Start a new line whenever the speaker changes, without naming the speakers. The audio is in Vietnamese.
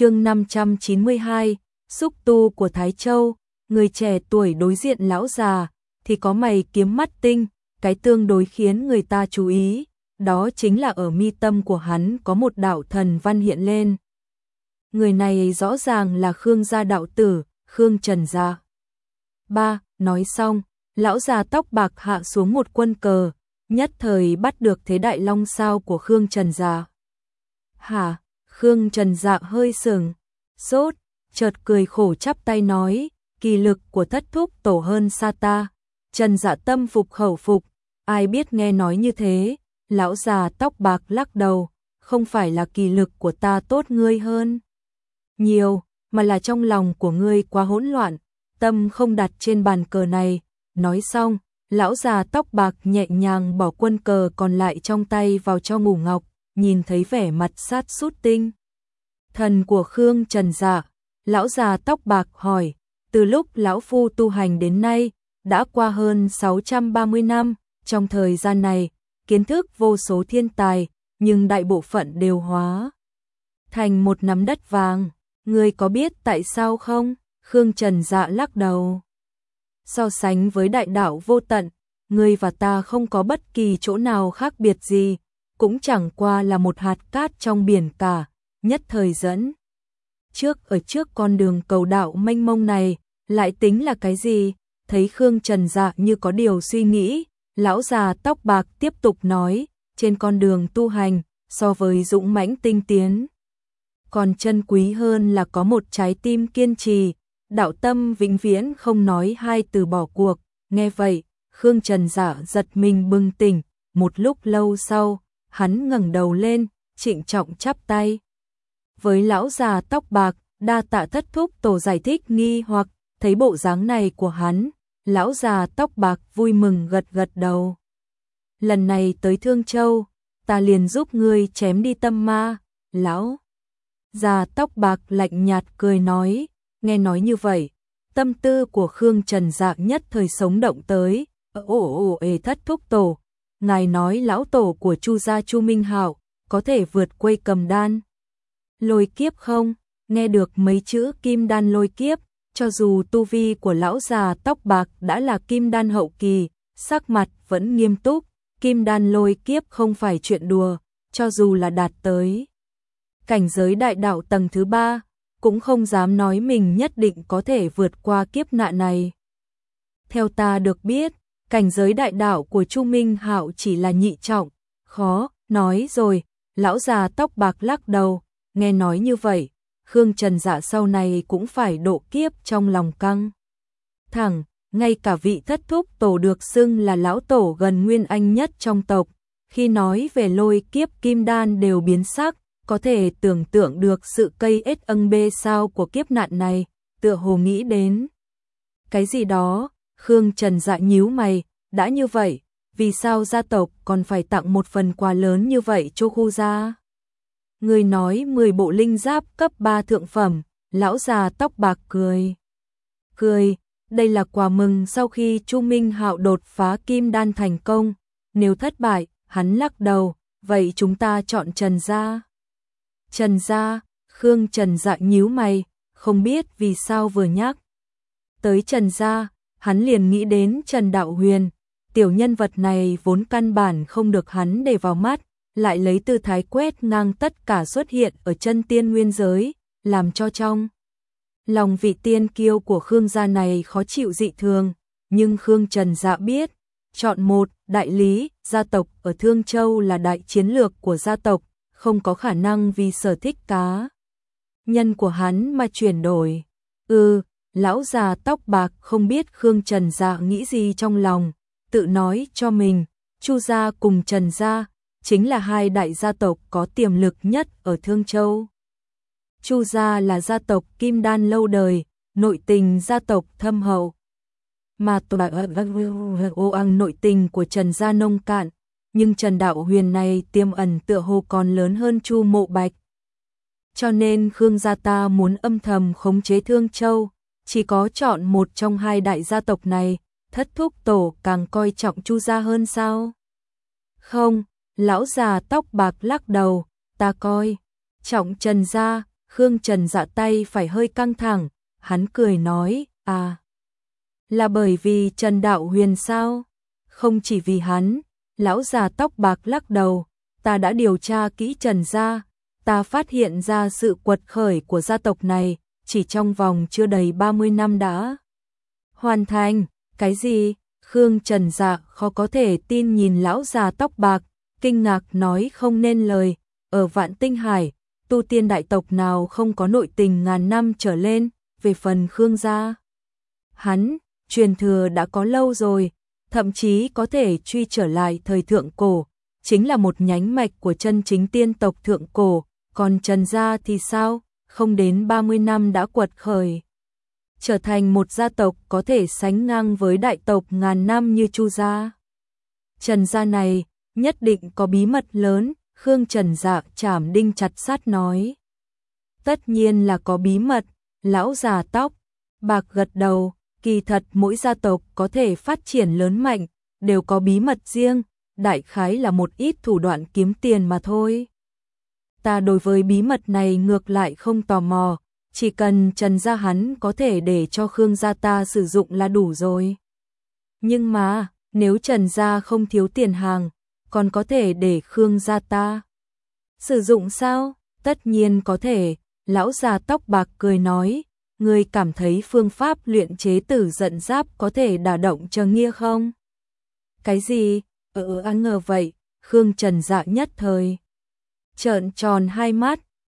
chương 592, xúc tu của Thái Châu, người trẻ tuổi đối diện lão già, thì có mày kiếm mắt tinh, cái tương đối khiến người ta chú ý, đó chính là ở mi tâm của hắn có một đạo thần văn hiện lên. Người này rõ ràng là Khương gia đạo tử, Khương Trần gia. Ba, nói xong, lão già tóc bạc hạ xuống một quân cờ, nhất thời bắt được thế đại long sao của Khương Trần gia. Hả? Khương Trần Dạ hơi sừng, sốt, chợt cười khổ chắp tay nói, kỳ lực của thất thúc tổ hơn xa ta. Trần Dạ tâm phục khẩu phục, ai biết nghe nói như thế, lão già tóc bạc lắc đầu, không phải là kỳ lực của ta tốt ngươi hơn. Nhiều, mà là trong lòng của ngươi quá hỗn loạn, tâm không đặt trên bàn cờ này. Nói xong, lão già tóc bạc nhẹ nhàng bỏ quân cờ còn lại trong tay vào cho ngủ ngọc, nhìn thấy vẻ mặt sát sút tinh. Thần của Khương Trần Dạ, lão già tóc bạc hỏi, từ lúc lão phu tu hành đến nay, đã qua hơn 630 năm, trong thời gian này, kiến thức vô số thiên tài, nhưng đại bộ phận đều hóa thành một nắm đất vàng. Ngươi có biết tại sao không? Khương Trần Dạ lắc đầu. So sánh với đại đạo vô tận, ngươi và ta không có bất kỳ chỗ nào khác biệt gì, cũng chẳng qua là một hạt cát trong biển cả, nhất thời dẫn. Trước ở trước con đường cầu đạo mênh mông này, lại tính là cái gì? Thấy Khương Trần Dạ như có điều suy nghĩ, lão già tóc bạc tiếp tục nói, trên con đường tu hành, so với dũng mãnh tinh tiến. Còn chân quý hơn là có một trái tim kiên trì, đạo tâm vĩnh viễn không nói hai từ bỏ cuộc. Nghe vậy, Khương Trần Dạ giật mình bừng tỉnh, một lúc lâu sau, hắn ngẩng đầu lên, trịnh trọng chắp tay. Với lão già tóc bạc, đa tạ thất thúc tổ giải thích nghi hoặc thấy bộ dáng này của hắn, lão già tóc bạc vui mừng gật gật đầu. Lần này tới Thương Châu, ta liền giúp ngươi chém đi tâm ma, lão. Già tóc bạc lạnh nhạt cười nói, nghe nói như vậy, tâm tư của Khương Trần dạng nhất thời sống động tới, ồ ồ ồ thất thúc tổ, ngài nói lão tổ của Chu gia Chu Minh Hạo có thể vượt quây cầm đan. Lôi kiếp không? Nghe được mấy chữ kim đan lôi kiếp, cho dù tu vi của lão già tóc bạc đã là kim đan hậu kỳ, sắc mặt vẫn nghiêm túc, kim đan lôi kiếp không phải chuyện đùa, cho dù là đạt tới cảnh giới đại đạo tầng thứ ba, cũng không dám nói mình nhất định có thể vượt qua kiếp nạn này. Theo ta được biết, cảnh giới đại đạo của Chu Minh Hạo chỉ là nhị trọng, khó, nói rồi, lão già tóc bạc lắc đầu, nghe nói như vậy, Khương Trần Dạ sau này cũng phải độ kiếp trong lòng căng. Thẳng, ngay cả vị thất thúc tổ được xưng là lão tổ gần nguyên anh nhất trong tộc, khi nói về lôi kiếp kim đan đều biến sắc, có thể tưởng tượng được sự cây ết âng bê sao của kiếp nạn này, tựa hồ nghĩ đến. Cái gì đó, Khương Trần dạ nhíu mày, đã như vậy, vì sao gia tộc còn phải tặng một phần quà lớn như vậy cho khu gia? Người nói 10 bộ linh giáp cấp 3 thượng phẩm, lão già tóc bạc cười. Cười, đây là quà mừng sau khi Chu Minh Hạo đột phá kim đan thành công, nếu thất bại, hắn lắc đầu, vậy chúng ta chọn Trần gia. Trần gia, Khương Trần dạ nhíu mày, không biết vì sao vừa nhắc. Tới Trần gia, hắn liền nghĩ đến Trần Đạo Huyền, tiểu nhân vật này vốn căn bản không được hắn để vào mắt, lại lấy tư thái quét ngang tất cả xuất hiện ở chân tiên nguyên giới, làm cho trong. Lòng vị tiên kiêu của Khương gia này khó chịu dị thường, nhưng Khương Trần dạ biết, chọn một, đại lý, gia tộc ở Thương Châu là đại chiến lược của gia tộc, không có khả năng vì sở thích cá. Nhân của hắn mà chuyển đổi. Ừ, lão già tóc bạc không biết Khương Trần Dạ nghĩ gì trong lòng, tự nói cho mình, Chu gia cùng Trần gia chính là hai đại gia tộc có tiềm lực nhất ở Thương Châu. Chu gia là gia tộc kim đan lâu đời, nội tình gia tộc thâm hậu. Mà ô ăn nội tình của Trần gia nông cạn, nhưng Trần Đạo Huyền này tiêm ẩn tựa hồ còn lớn hơn Chu Mộ Bạch. Cho nên Khương gia ta muốn âm thầm khống chế Thương Châu, chỉ có chọn một trong hai đại gia tộc này, thất thúc tổ càng coi trọng Chu gia hơn sao? Không, lão già tóc bạc lắc đầu, ta coi trọng Trần gia, Khương Trần dạ tay phải hơi căng thẳng, hắn cười nói, à, là bởi vì Trần Đạo Huyền sao? Không chỉ vì hắn, lão già tóc bạc lắc đầu, ta đã điều tra kỹ Trần gia, ta phát hiện ra sự quật khởi của gia tộc này, chỉ trong vòng chưa đầy 30 năm đã hoàn thành. Cái gì? Khương Trần Dạ khó có thể tin nhìn lão già tóc bạc, kinh ngạc nói không nên lời, ở Vạn Tinh Hải, tu tiên đại tộc nào không có nội tình ngàn năm trở lên, về phần Khương gia. Hắn, truyền thừa đã có lâu rồi, thậm chí có thể truy trở lại thời thượng cổ, chính là một nhánh mạch của chân chính tiên tộc thượng cổ, còn Trần gia thì sao, không đến 30 năm đã quật khởi. Trở thành một gia tộc có thể sánh ngang với đại tộc ngàn năm như Chu gia. Trần gia này, nhất định có bí mật lớn, Khương Trần Dạ chảm đinh chặt sát nói. Tất nhiên là có bí mật, lão già tóc, bạc gật đầu, kỳ thật mỗi gia tộc có thể phát triển lớn mạnh, đều có bí mật riêng, đại khái là một ít thủ đoạn kiếm tiền mà thôi. Ta đối với bí mật này ngược lại không tò mò, chỉ cần Trần gia hắn có thể để cho Khương gia ta sử dụng là đủ rồi. Nhưng mà, nếu Trần gia không thiếu tiền hàng, còn có thể để Khương gia ta sử dụng sao? Tất nhiên có thể, lão già tóc bạc cười nói, ngươi cảm thấy phương pháp luyện chế tử giận giáp có thể đả động cho nghĩa không? Cái gì? Ờ ăn ngờ vậy, Khương Trần dạ nhất thời. Trợn tròn hai mắt,